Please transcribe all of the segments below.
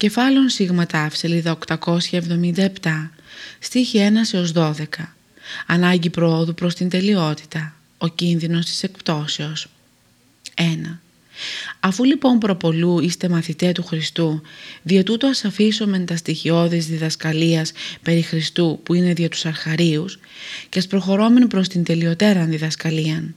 Κεφάλων Σίγμα σελίδα 877, στίχη 1 έως 12. Ανάγκη προόδου προς την τελειότητα. Ο κίνδυνος της εκπτώσεως. 1. Αφού λοιπόν προπολού είστε μαθητέ του Χριστού, δια τούτο ας αφήσουμε τα στοιχειώδης διδασκαλίας περί Χριστού που είναι δια τους αρχαρίους και ας προχωρώμεν προς την τελειωτέραν διδασκαλίαν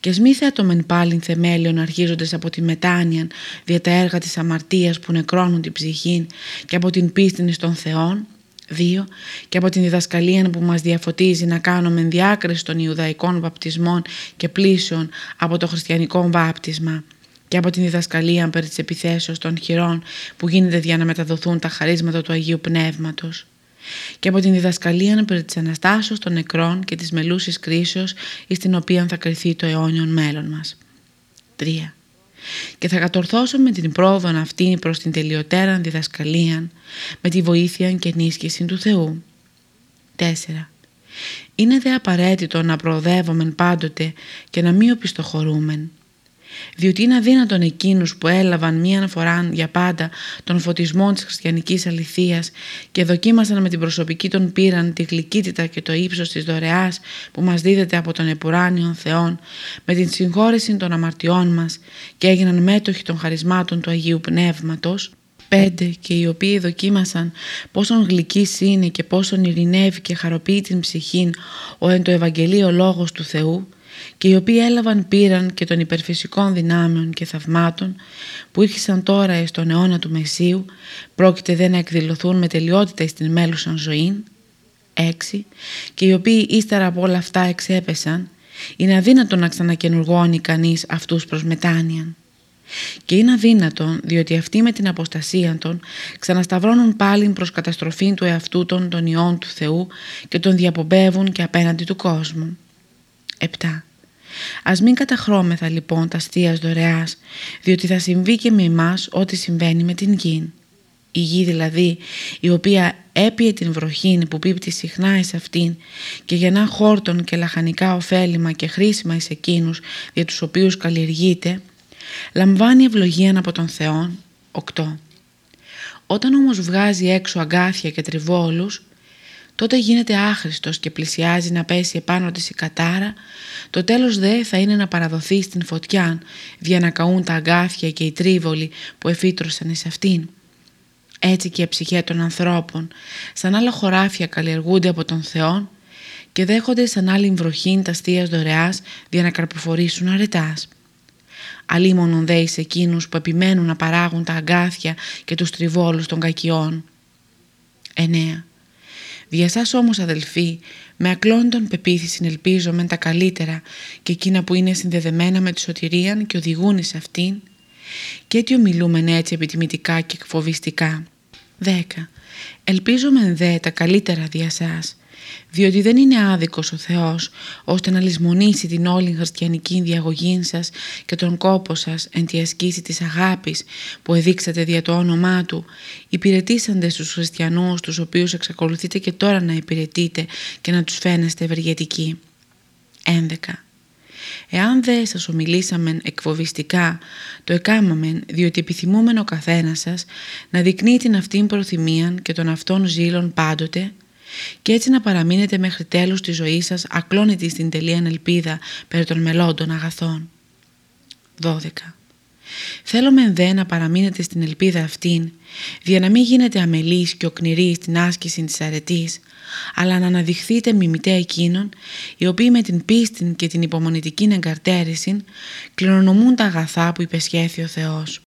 και μη θέτομεν πάλιν θεμέλιον αρχίζοντες από τη μετάνοια δια τα έργα της αμαρτίας που νεκρώνουν την ψυχή και από την πίστην των Θεών, 2. Και από την διδασκαλία που μας διαφωτίζει να κάνουμε διάκριση των Ιουδαϊκών βαπτισμών και πλήσεων από το χριστιανικό βάπτισμα και από την διδασκαλία περί της επιθέσεως των χειρών που γίνεται για να μεταδοθούν τα χαρίσματα του Αγίου Πνεύματος και από την διδασκαλία περί της Αναστάσεως των νεκρών και της μελούσης κρίσεως εις την οποία θα κρυθεί το αιώνιον μέλλον μας. 3. Και θα κατορθώσουμε την πρόοδο αυτή προς την τελειωτέραν διδασκαλία με τη βοήθεια και ενίσχυση του Θεού. 4. Είναι δε απαραίτητο να προοδεύουμε πάντοτε και να μην οπισθοχωρούμε διότι είναι αδύνατον εκείνους που έλαβαν μία φορά για πάντα τον φωτισμό της χριστιανικής αληθείας και δοκίμασαν με την προσωπική των πείραν τη γλυκύτητα και το ύψος της δωρεάς που μας δίδεται από τον επουράνιον Θεόν με την συγχώρεση των αμαρτιών μας και έγιναν μέτοχοι των χαρισμάτων του Αγίου Πνεύματος. Πέντε και οι οποίοι δοκίμασαν πόσον γλυκής είναι και πόσον ειρηνεύει και χαροποιεί την ψυχήν ο εν το Ευαγγελίο Λόγος του Θεού και οι οποίοι έλαβαν πήραν και των υπερφυσικών δυνάμεων και θαυμάτων που ήρχισαν τώρα στον αιώνα του Μεσίου πρόκειται δε να εκδηλωθούν με τελειότητα στην μέλουσαν ζωή 6. Και οι οποίοι ύστερα από όλα αυτά εξέπεσαν είναι αδύνατο να ξανακενουργώνει κανείς αυτούς προς μετάνοιαν. Και είναι αδύνατον διότι αυτοί με την αποστασία των ξανασταυρώνουν πάλι προς καταστροφή του εαυτού των των ιών του Θεού και τον διαπομπεύουν και απέναντι του κόσμου. 7. Ας μην καταχρώμεθα λοιπόν τας αστείας δωρεάς, διότι θα συμβεί και με εμάς ό,τι συμβαίνει με την γη. Η γη δηλαδή, η οποία έπιε την βροχήν που πίπτει συχνά εις αυτήν και γεννά χόρτον και λαχανικά ωφέλιμα και χρήσιμα εις εκείνους για τους οποίους καλλιεργείται, λαμβάνει ευλογία από τον Θεόν. 8. Όταν όμως βγάζει έξω αγκάθια και τριβόλους, τότε γίνεται άχρηστος και πλησιάζει να πέσει επάνω της η κατάρα, το τέλος δε θα είναι να παραδοθεί στην φωτιά, δια να καούν τα αγκάθια και οι τρίβολοι που εφήτρωσαν εις αυτήν. Έτσι και η ψυχέ των ανθρώπων, σαν άλλα χωράφια καλλιεργούνται από τον Θεό και δέχονται σαν άλλη βροχήν τα στίας δωρεάς για να καρποφορήσουν αρετάς. Αλίμονον δε εις εκείνους που επιμένουν να παράγουν τα αγκάθια και τους τριβόλους των κακιών. 9. Δια σας όμως αδελφοί, με ακλόντων πεποίθηση ελπίζω μεν τα καλύτερα και εκείνα που είναι συνδεδεμένα με τη σωτηρίαν και οδηγούν σε αυτήν και τι ομιλούμεν έτσι επιτιμητικά και εκφοβιστικά. 10. Ελπίζομεν δε τα καλύτερα δια σας διότι δεν είναι άδικος ο Θεός ώστε να λησμονήσει την όλη χριστιανική διαγωγή σας και τον κόπο σας εν τη ασκήση της αγάπης που εδείξατε δια το όνομά Του υπηρετήσαντες στους χριστιανούς τους οποίους εξακολουθείτε και τώρα να υπηρετείτε και να τους φαίνεστε ευεργετικοί. 11. Εάν δε σας ομιλήσαμεν εκφοβιστικά, το εκάμαμεν διότι επιθυμούμεν ο καθένας σας να δεικνύει την αυτήν προθυμίαν και τον αυτόν ζήλων πάντοτε, και έτσι να παραμείνετε μέχρι τέλους της ζωής σας ακλόνητοι στην τελεία ελπίδα περί των μελών αγαθών. 12. Θέλω μεν δε να παραμείνετε στην ελπίδα αυτήν, δια να μην γίνετε αμελείς και οκνηροί στην άσκηση της αρετής, αλλά να αναδειχθείτε μιμητέ εκείνων, οι οποίοι με την πίστη και την υπομονητική εγκαρτέρηση κληρονομούν τα αγαθά που υπεσχέθη ο Θεός.